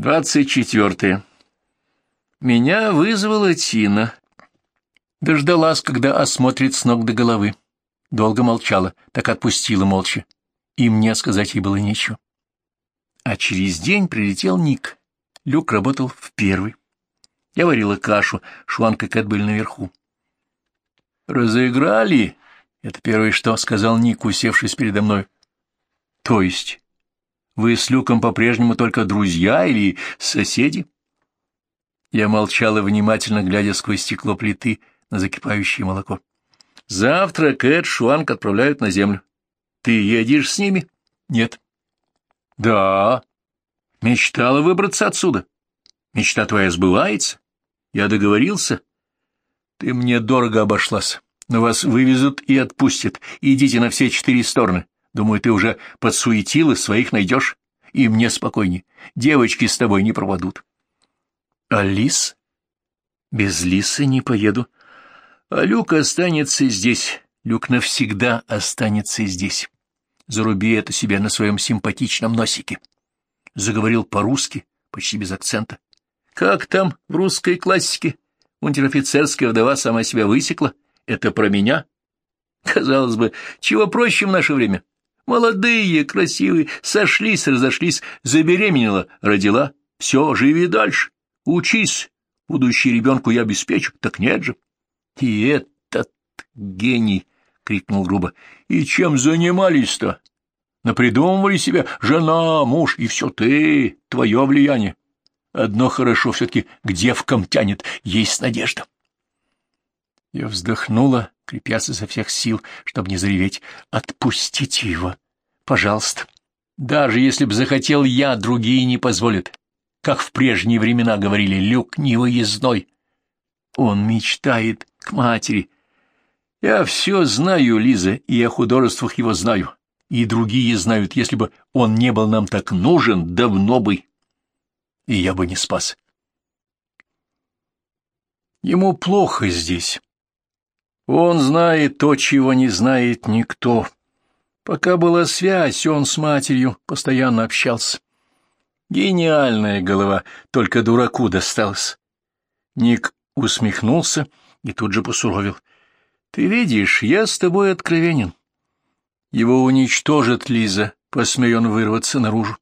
Двадцать четвертое. Меня вызвала Тина. Дождалась, когда осмотрит с ног до головы. Долго молчала, так отпустила молча. И мне сказать ей было нечего. А через день прилетел Ник. Люк работал в первый. Я варила кашу, Шуанка и Кэт были наверху. «Разыграли?» — это первое что, — сказал Ник, усевшись передо мной. «То есть вы с Люком по-прежнему только друзья или соседи?» Я молчала, внимательно глядя сквозь стекло плиты на закипающее молоко. «Завтра Кэт Шуанг отправляют на землю. Ты едешь с ними?» «Нет». «Да. Мечтала выбраться отсюда. Мечта твоя сбывается. Я договорился. Ты мне дорого обошлась, но вас вывезут и отпустят. Идите на все четыре стороны. Думаю, ты уже подсуетила, своих найдешь. И мне спокойней. Девочки с тобой не пропадут. А Лис? Без Лисы не поеду. А Люк останется здесь. Люк навсегда останется здесь. Заруби это себе на своем симпатичном носике. Заговорил по-русски, почти без акцента. Как там в русской классике? Унтер-офицерская вдова сама себя высекла. Это про меня? Казалось бы, чего проще в наше время? Молодые, красивые, сошлись, разошлись, забеременела, родила. Все, живи дальше. Учись. Будущий ребенку я обеспечу. Так нет же. И этот гений, — крикнул грубо, — и чем занимались-то? Напридумывали себе жена, муж, и все ты, твое влияние. Одно хорошо все-таки к девкам тянет, есть надежда. Я вздохнула, крепясь изо всех сил, чтобы не зареветь. «Отпустите его, пожалуйста. Даже если б захотел я, другие не позволят. Как в прежние времена говорили, люк невыездной. Он мечтает к матери. Я все знаю, Лиза, и о художествах его знаю. И другие знают, если бы он не был нам так нужен, давно бы. И я бы не спас. Ему плохо здесь. Он знает то, чего не знает никто. Пока была связь, он с матерью постоянно общался. Гениальная голова, только дураку досталась. Ник усмехнулся и тут же посуровил. — Ты видишь, я с тобой откровенен. Его уничтожит Лиза, посмей он вырваться наружу.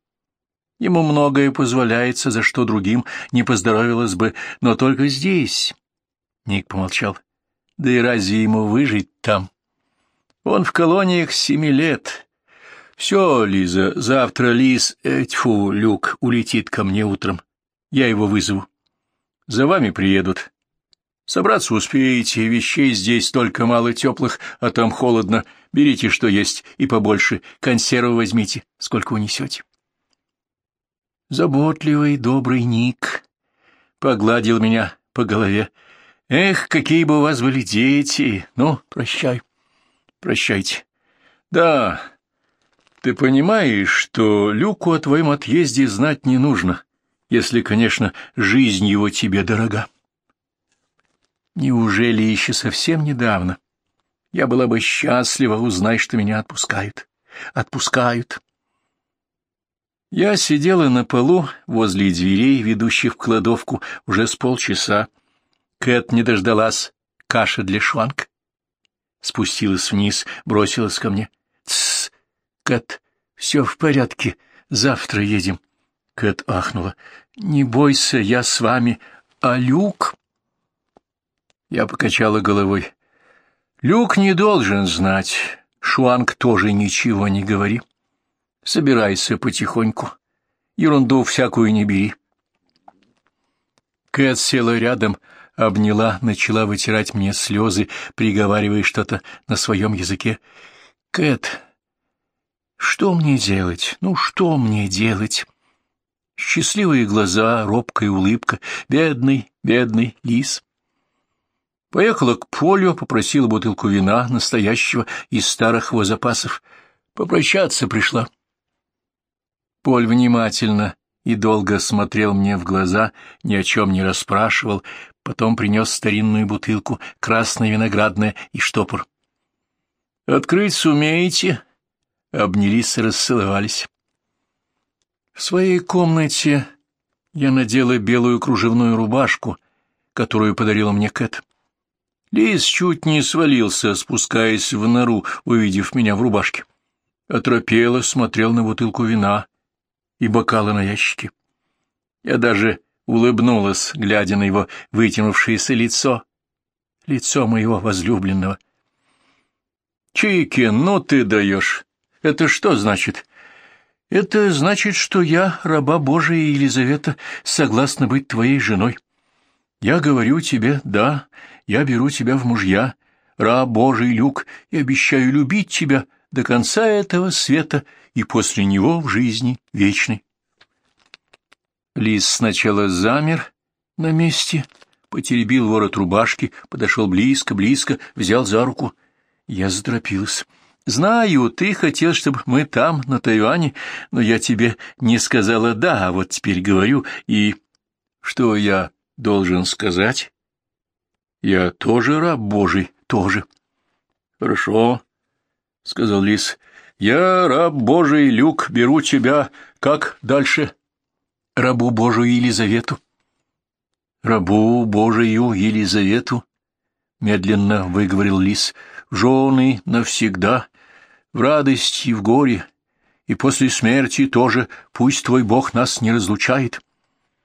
Ему многое позволяется, за что другим не поздоровилось бы, но только здесь. Ник помолчал. Да и разве ему выжить там? Он в колониях семи лет. Все, Лиза, завтра Лиз, э, тьфу, Люк, улетит ко мне утром. Я его вызову. За вами приедут. Собраться успеете, вещей здесь только мало теплых, а там холодно. Берите, что есть, и побольше. Консервы возьмите, сколько унесете. Заботливый, добрый Ник погладил меня по голове. Эх, какие бы у вас были дети! Ну, прощай. Прощайте. Да, ты понимаешь, что Люку о твоем отъезде знать не нужно, если, конечно, жизнь его тебе дорога. Неужели еще совсем недавно я была бы счастлива, узнать, что меня отпускают? Отпускают. Я сидела на полу возле дверей, ведущих в кладовку, уже с полчаса, Кэт не дождалась каши для шванг. Спустилась вниз, бросилась ко мне. «Тссс, Кэт, все в порядке, завтра едем». Кэт ахнула. «Не бойся, я с вами. А Люк?» Я покачала головой. «Люк не должен знать. Шуанг тоже ничего не говори. Собирайся потихоньку. Ерунду всякую не бери». Кэт села рядом, обняла, начала вытирать мне слезы, приговаривая что-то на своем языке. «Кэт, что мне делать? Ну, что мне делать?» Счастливые глаза, робкая улыбка. Бедный, бедный лис. Поехала к полю, попросила бутылку вина, настоящего, из старых его запасов. Попрощаться пришла. Поль внимательно и долго смотрел мне в глаза, ни о чем не расспрашивал, потом принес старинную бутылку, красное виноградное и штопор. «Открыть сумеете?» Обнялись и расцеловались. В своей комнате Я надела белую кружевную рубашку, которую подарила мне Кэт. Лис чуть не свалился, спускаясь в нору, увидев меня в рубашке. Отропело смотрел на бутылку вина и бокалы на ящике. Я даже улыбнулась, глядя на его вытянувшееся лицо, лицо моего возлюбленного. «Чики, ну ты даешь! Это что значит?» «Это значит, что я, раба Божия Елизавета, согласна быть твоей женой. Я говорю тебе, да, я беру тебя в мужья, раб Божий Люк, и обещаю любить тебя до конца этого света и после него в жизни вечной». Лис сначала замер на месте, потеребил ворот рубашки, подошел близко-близко, взял за руку. Я заторопилась. «Знаю, ты хотел, чтобы мы там, на Тайване, но я тебе не сказала «да», а вот теперь говорю, и...» «Что я должен сказать?» «Я тоже раб Божий, тоже». «Хорошо», — сказал Лис. «Я раб Божий, Люк, беру тебя. Как дальше?» Рабу Божию Елизавету. Рабу Божию Елизавету, медленно выговорил лис, жены навсегда, в радости и в горе, и после смерти тоже пусть твой Бог нас не разлучает.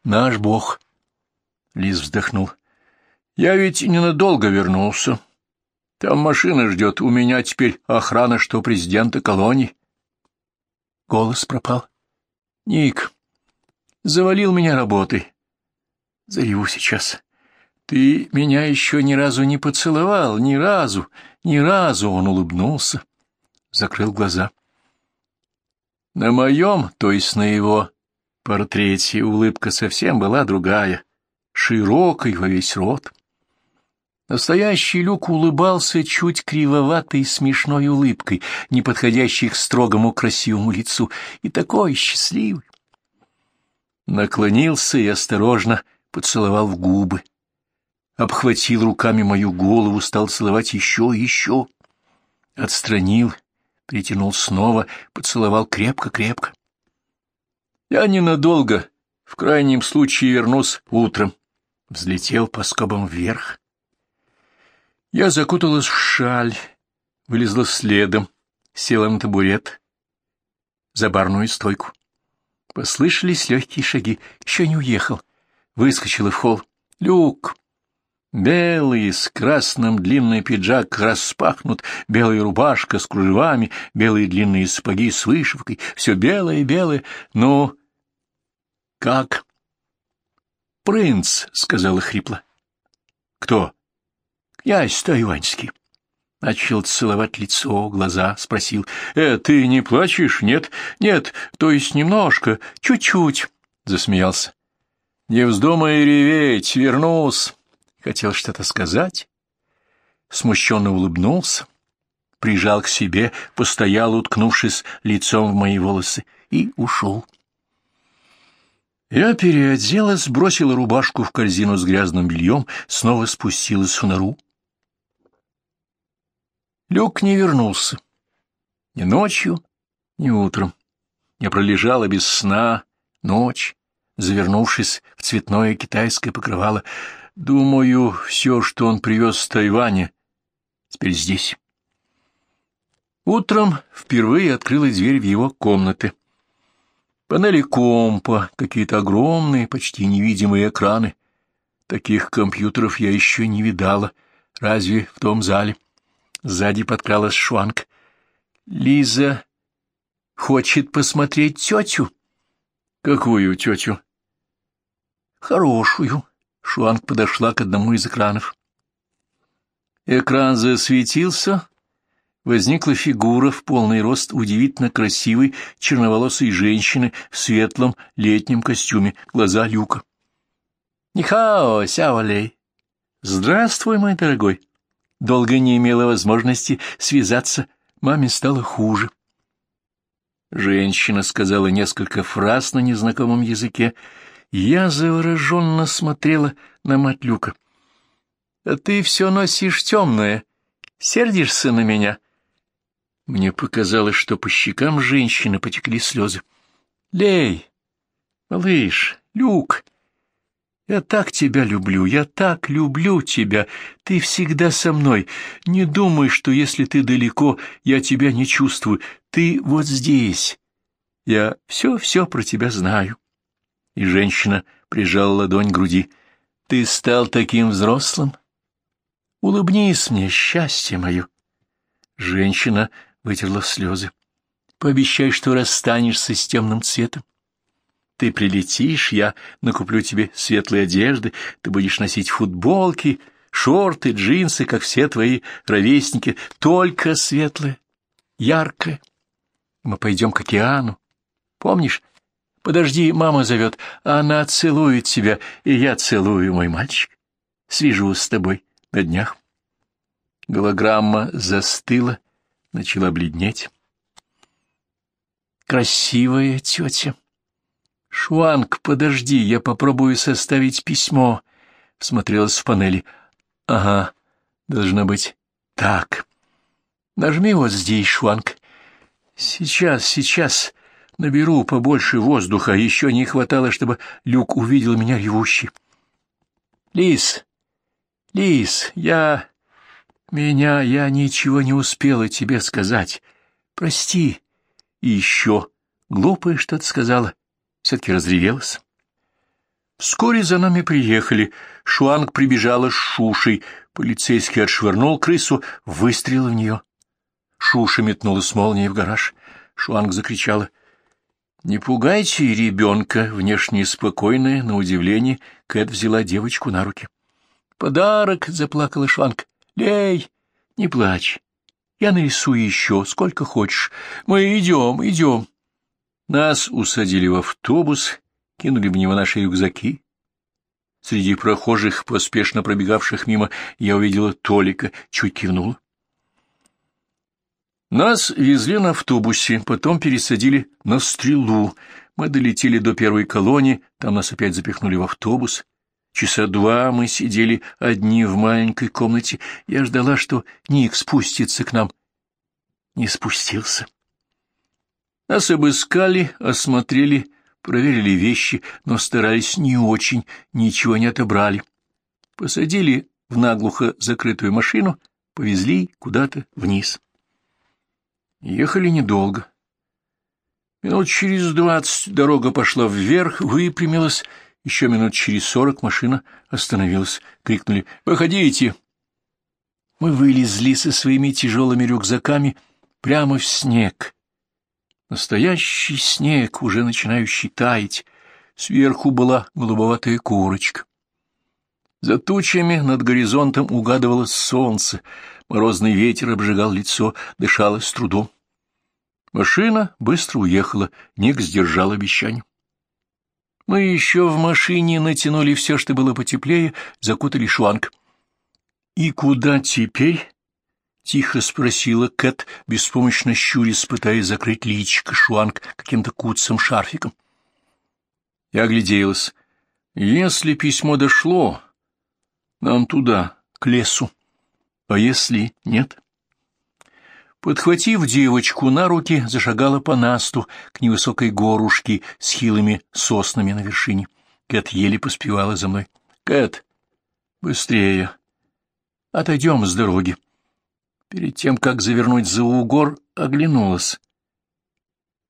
Наш Бог. Лис вздохнул. Я ведь ненадолго вернулся. Там машина ждет, у меня теперь охрана, что президента колонии. Голос пропал. Ник, завалил меня работой. Зареву сейчас. Ты меня еще ни разу не поцеловал, ни разу, ни разу, он улыбнулся, закрыл глаза. На моем, то есть на его портрете, улыбка совсем была другая, широкой во весь рот. Настоящий Люк улыбался чуть кривоватой смешной улыбкой, не подходящей к строгому красивому лицу, и такой счастливый наклонился и осторожно поцеловал в губы. Обхватил руками мою голову, стал целовать еще и еще. Отстранил, притянул снова, поцеловал крепко-крепко. Я ненадолго, в крайнем случае вернусь утром. Взлетел по скобам вверх. Я закуталась в шаль, вылезла следом, села на табурет, за барную стойку. Послышались легкие шаги. Еще не уехал. Выскочила в холл. Люк! Белый, с красным длинный пиджак распахнут, белая рубашка с кружевами, белые длинные сапоги с вышивкой, все белое-белое. Ну, как? Принц, — сказала хрипло. Кто? Князь Тайваньский. Начал целовать лицо, глаза, спросил. «Э, ты не плачешь? Нет? Нет, то есть немножко, чуть-чуть», — засмеялся. «Не вздумай реветь, вернусь!» Хотел что-то сказать. Смущенно улыбнулся, прижал к себе, постоял, уткнувшись лицом в мои волосы, и ушел. Я переоделась, бросила рубашку в корзину с грязным бельем, снова спустилась в нору. Люк не вернулся. Ни ночью, ни утром. Я пролежала без сна ночь, завернувшись в цветное китайское покрывало. Думаю, все, что он привез с Тайваня, теперь здесь. Утром впервые открыла дверь в его комнаты. Панели компа, какие-то огромные, почти невидимые экраны. Таких компьютеров я еще не видала, разве в том зале. Сзади подкралась Шуанг. «Лиза хочет посмотреть тетю». «Какую тетю?» «Хорошую». Шуанг подошла к одному из экранов. Экран засветился. Возникла фигура в полный рост удивительно красивой черноволосой женщины в светлом летнем костюме, глаза люка. «Нихао, Сяолей!» «Здравствуй, мой дорогой!» Долго не имела возможности связаться, маме стало хуже. Женщина сказала несколько фраз на незнакомом языке. Я завороженно смотрела на мать Люка. — А ты все носишь темное. Сердишься на меня? Мне показалось, что по щекам женщины потекли слезы. — Лей, малыш, Люк, Я так тебя люблю, я так люблю тебя. Ты всегда со мной. Не думай, что если ты далеко, я тебя не чувствую. Ты вот здесь. Я все-все про тебя знаю. И женщина прижала ладонь к груди. Ты стал таким взрослым. Улыбнись мне, счастье мое. Женщина вытерла слезы. Пообещай, что расстанешься с темным цветом. Ты прилетишь, я накуплю тебе светлые одежды, ты будешь носить футболки, шорты, джинсы, как все твои ровесники, только светлые, яркое. Мы пойдем к океану. Помнишь? Подожди, мама зовет, она целует тебя, и я целую, мой мальчик. Свяжусь с тобой на днях. Голограмма застыла, начала бледнеть. Красивая тетя. «Шуанг, подожди, я попробую составить письмо», — смотрелась в панели. «Ага, должно быть так. Нажми вот здесь, Шуанг. Сейчас, сейчас наберу побольше воздуха, еще не хватало, чтобы Люк увидел меня ревущий. Лис, Лис, я... Меня, я ничего не успела тебе сказать. Прости. И еще глупое что-то сказала все-таки разревелась. Вскоре за нами приехали. Шуанг прибежала с Шушей. Полицейский отшвырнул крысу, выстрелил в нее. Шуша метнулась молнией в гараж. Шуанг закричала. «Не пугайте ребенка!» Внешне спокойная, на удивление, Кэт взяла девочку на руки. «Подарок!» — заплакала Шуанг. «Лей, не плачь. Я нарисую еще, сколько хочешь. Мы идем, идем». Нас усадили в автобус, кинули в него наши рюкзаки. Среди прохожих, поспешно пробегавших мимо, я увидела Толика, чуть кивнула. Нас везли на автобусе, потом пересадили на стрелу. Мы долетели до первой колонии, там нас опять запихнули в автобус. Часа два мы сидели одни в маленькой комнате. Я ждала, что Ник спустится к нам. Не спустился. Нас обыскали, осмотрели, проверили вещи, но старались не очень, ничего не отобрали. Посадили в наглухо закрытую машину, повезли куда-то вниз. Ехали недолго. Минут через двадцать дорога пошла вверх, выпрямилась, еще минут через сорок машина остановилась. Крикнули «Выходите!». Мы вылезли со своими тяжелыми рюкзаками прямо в снег, Настоящий снег, уже начинающий таять. Сверху была голубоватая курочка. За тучами над горизонтом угадывалось солнце, морозный ветер обжигал лицо, дышало с трудом. Машина быстро уехала, Ник сдержал обещание. Мы еще в машине натянули все, что было потеплее, закутали шланг. — И куда теперь? — тихо спросила Кэт, беспомощно щурясь, пытаясь закрыть личико Шуанг каким-то куцым шарфиком. Я огляделась. Если письмо дошло, нам туда, к лесу. А если нет? Подхватив девочку на руки, зашагала по насту к невысокой горушке с хилыми соснами на вершине. Кэт еле поспевала за мной. — Кэт, быстрее. Отойдем с дороги. Перед тем, как завернуть за угор, оглянулась.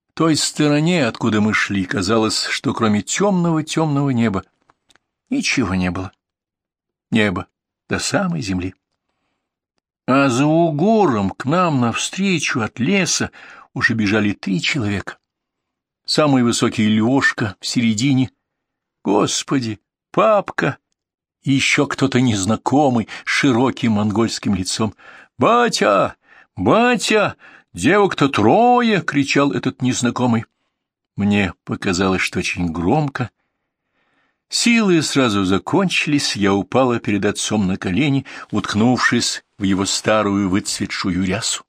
В той стороне, откуда мы шли, казалось, что кроме темного-темного неба ничего не было. Небо до самой земли. А за угором к нам навстречу от леса уже бежали три человека. Самый высокий Лёшка в середине. Господи, папка! И еще кто-то незнакомый, широким монгольским лицом. «Батя! Батя! Девок-то трое!» — кричал этот незнакомый. Мне показалось, что очень громко. Силы сразу закончились, я упала перед отцом на колени, уткнувшись в его старую выцветшую рясу.